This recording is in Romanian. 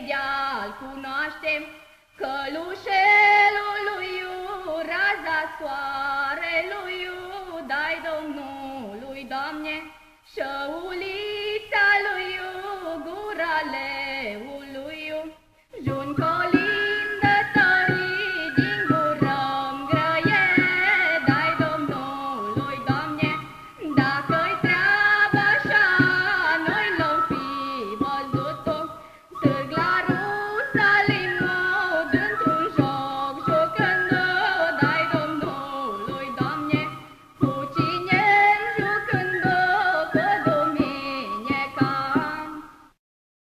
vedea, îl cunoaștem, călușelul lui raza soarelui dai Domnului, Doamne, șăulița lui gura leu.